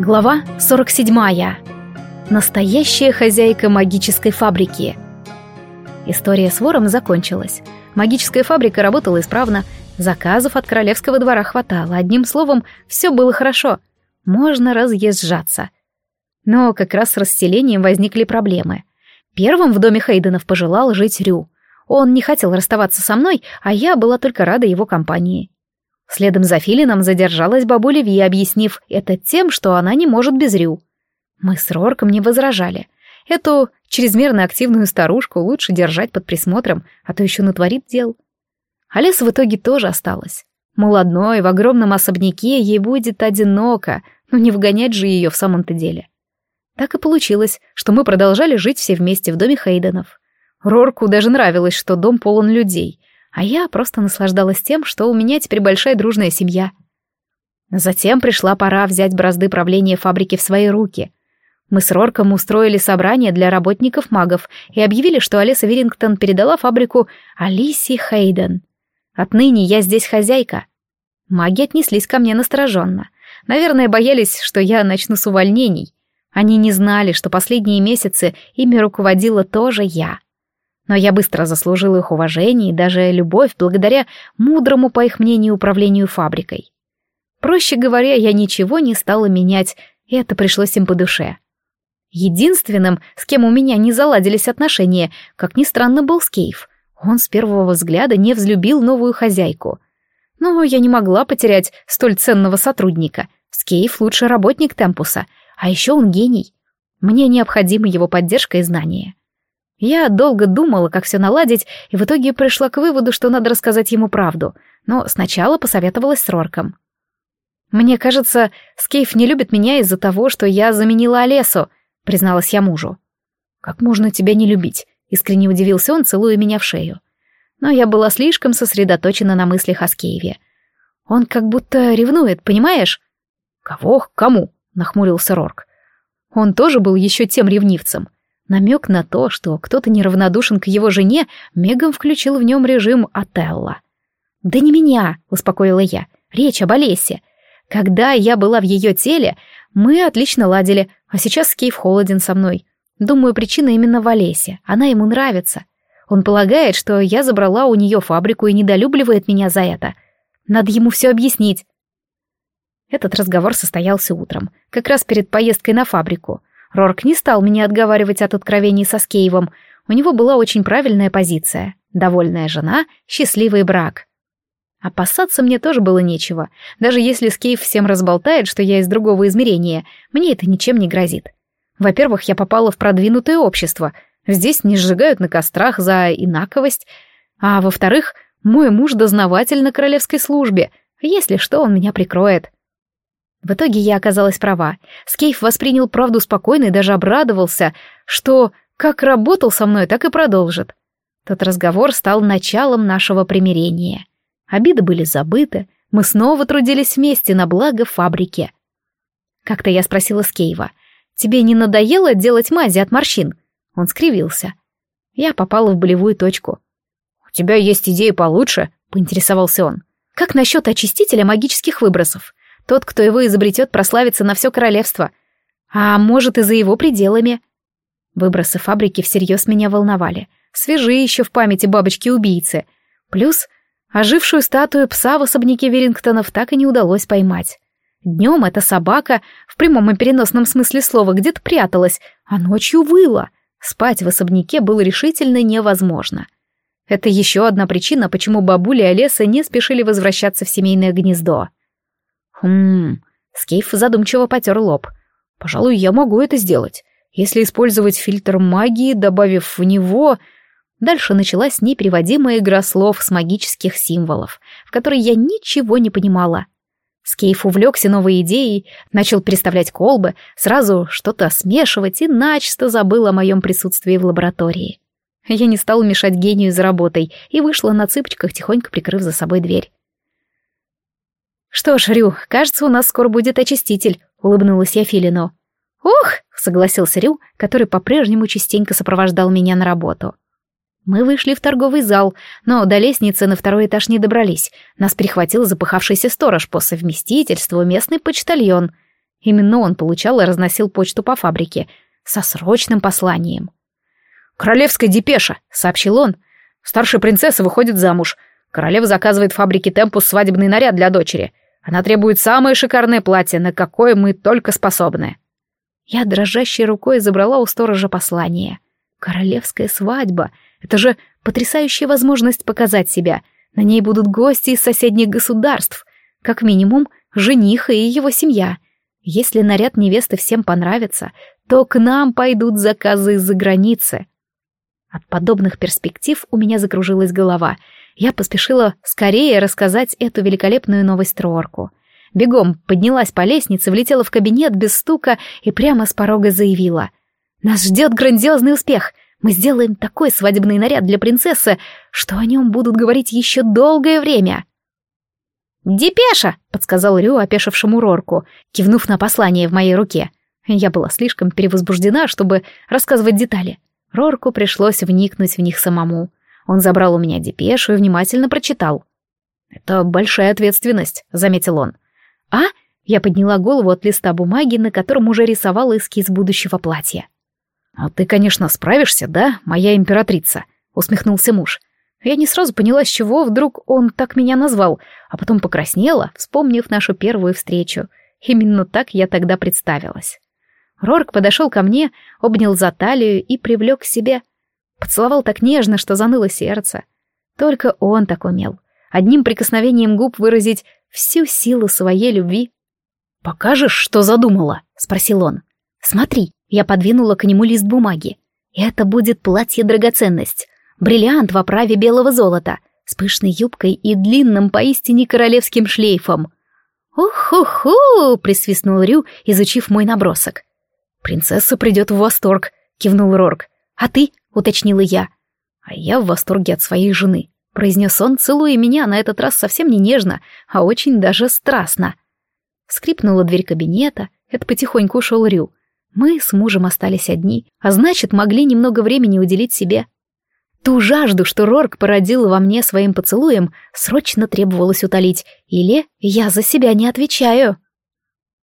Глава 47. Настоящая хозяйка магической фабрики. История с вором закончилась. Магическая фабрика работала исправно, заказов от королевского двора хватало. Одним словом, все было хорошо. Можно разъезжаться. Но как раз с расселением возникли проблемы. Первым в доме Хейденов пожелал жить Рю. Он не хотел расставаться со мной, а я была только рада его компании. Следом за Филином задержалась бабуля Ви, объяснив это тем, что она не может без Рю. Мы с Рорком не возражали. Эту чрезмерно активную старушку лучше держать под присмотром, а то еще натворит дел. Алиса в итоге тоже осталась. Мол, одной в огромном особняке ей будет одиноко, но не вгонять же ее в самом-то деле. Так и получилось, что мы продолжали жить все вместе в доме Хейденов. Рорку даже нравилось, что дом полон людей, а я просто наслаждалась тем, что у меня теперь большая дружная семья. Затем пришла пора взять бразды правления фабрики в свои руки. Мы с Рорком устроили собрание для работников-магов и объявили, что Алиса Вирингтон передала фабрику Алисе Хейден. Отныне я здесь хозяйка. Маги отнеслись ко мне настороженно. Наверное, боялись, что я начну с увольнений. Они не знали, что последние месяцы ими руководила тоже я но я быстро заслужил их уважение и даже любовь благодаря мудрому, по их мнению, управлению фабрикой. Проще говоря, я ничего не стала менять, и это пришлось им по душе. Единственным, с кем у меня не заладились отношения, как ни странно, был Скейф. Он с первого взгляда не взлюбил новую хозяйку. Но я не могла потерять столь ценного сотрудника. Скейф — лучший работник Темпуса, а еще он гений. Мне необходима его поддержка и знания. Я долго думала, как все наладить, и в итоге пришла к выводу, что надо рассказать ему правду, но сначала посоветовалась с Рорком. «Мне кажется, Скейф не любит меня из-за того, что я заменила Олесу», — призналась я мужу. «Как можно тебя не любить?» — искренне удивился он, целуя меня в шею. Но я была слишком сосредоточена на мыслях о Скейве. Он как будто ревнует, понимаешь? «Кого? Кому?» — нахмурился Рорк. Он тоже был еще тем ревнивцем — Намек на то, что кто-то неравнодушен к его жене, Меган включил в нем режим Отелла. «Да не меня», — успокоила я, — «речь об Олесе. Когда я была в ее теле, мы отлично ладили, а сейчас Скейф холоден со мной. Думаю, причина именно в Олесе, она ему нравится. Он полагает, что я забрала у нее фабрику и недолюбливает меня за это. Надо ему все объяснить». Этот разговор состоялся утром, как раз перед поездкой на фабрику — Рорк не стал меня отговаривать от откровений со Скеевым. У него была очень правильная позиция. Довольная жена, счастливый брак. Опасаться мне тоже было нечего. Даже если Скейв всем разболтает, что я из другого измерения, мне это ничем не грозит. Во-первых, я попала в продвинутое общество. Здесь не сжигают на кострах за инаковость. А во-вторых, мой муж дознаватель на королевской службе. Если что, он меня прикроет. В итоге я оказалась права. Скейф воспринял правду спокойно и даже обрадовался, что как работал со мной, так и продолжит. Тот разговор стал началом нашего примирения. Обиды были забыты, мы снова трудились вместе на благо фабрики. Как-то я спросила Скейва, «Тебе не надоело делать мази от морщин?» Он скривился. Я попала в болевую точку. «У тебя есть идеи получше?» — поинтересовался он. «Как насчет очистителя магических выбросов? Тот, кто его изобретет, прославится на все королевство. А может, и за его пределами. Выбросы фабрики всерьез меня волновали. Свежие еще в памяти бабочки-убийцы. Плюс ожившую статую пса в особняке Веллингтонов так и не удалось поймать. Днем эта собака, в прямом и переносном смысле слова, где-то пряталась, а ночью выла. Спать в особняке было решительно невозможно. Это еще одна причина, почему бабуля и Олеса не спешили возвращаться в семейное гнездо. Хм, Скейф задумчиво потер лоб. Пожалуй, я могу это сделать. Если использовать фильтр магии, добавив в него... Дальше началась непереводимая игра слов с магических символов, в которой я ничего не понимала. Скейф увлекся новой идеей, начал переставлять колбы, сразу что-то смешивать и начисто забыл о моем присутствии в лаборатории. Я не стала мешать гению за работой и вышла на цыпочках, тихонько прикрыв за собой дверь. «Что ж, Рю, кажется, у нас скоро будет очиститель», — улыбнулась я Филину. «Ох!» — согласился Рю, который по-прежнему частенько сопровождал меня на работу. Мы вышли в торговый зал, но до лестницы на второй этаж не добрались. Нас перехватил запыхавшийся сторож по совместительству местный почтальон. Именно он получал и разносил почту по фабрике со срочным посланием. «Королевская депеша», — сообщил он. «Старшая принцесса выходит замуж. Королева заказывает фабрике Темпус свадебный наряд для дочери. Она требует самое шикарное платье, на какое мы только способны». Я дрожащей рукой забрала у сторожа послание. «Королевская свадьба — это же потрясающая возможность показать себя. На ней будут гости из соседних государств. Как минимум, жених и его семья. Если наряд невесты всем понравится, то к нам пойдут заказы из-за границы. От подобных перспектив у меня закружилась голова. Я поспешила скорее рассказать эту великолепную новость Рорку. Бегом поднялась по лестнице, влетела в кабинет без стука и прямо с порога заявила. «Нас ждет грандиозный успех! Мы сделаем такой свадебный наряд для принцессы, что о нем будут говорить еще долгое время!» «Депеша!» — подсказал Рю опешившему Рорку, кивнув на послание в моей руке. Я была слишком перевозбуждена, чтобы рассказывать детали. Рорку пришлось вникнуть в них самому. Он забрал у меня депешу и внимательно прочитал. «Это большая ответственность», — заметил он. «А?» — я подняла голову от листа бумаги, на котором уже рисовала эскиз будущего платья. «А ты, конечно, справишься, да, моя императрица?» — усмехнулся муж. Я не сразу поняла, с чего вдруг он так меня назвал, а потом покраснела, вспомнив нашу первую встречу. Именно так я тогда представилась. Рорк подошел ко мне, обнял за талию и привлек к себе. Поцеловал так нежно, что заныло сердце. Только он так умел. Одним прикосновением губ выразить всю силу своей любви. «Покажешь, что задумала?» — спросил он. «Смотри», — я подвинула к нему лист бумаги. «Это будет платье-драгоценность бриллиант в оправе белого золота, с пышной юбкой и длинным поистине королевским шлейфом. «Ух-ху-ху!» — присвистнул Рю, изучив мой набросок. «Принцесса придет в восторг», — кивнул Рорк. «А ты?» — уточнила я. «А я в восторге от своей жены», — произнес он, целуя меня на этот раз совсем не нежно, а очень даже страстно. Скрипнула дверь кабинета, это потихоньку ушел Рю. Мы с мужем остались одни, а значит, могли немного времени уделить себе. Ту жажду, что Рорк породил во мне своим поцелуем, срочно требовалось утолить, или я за себя не отвечаю.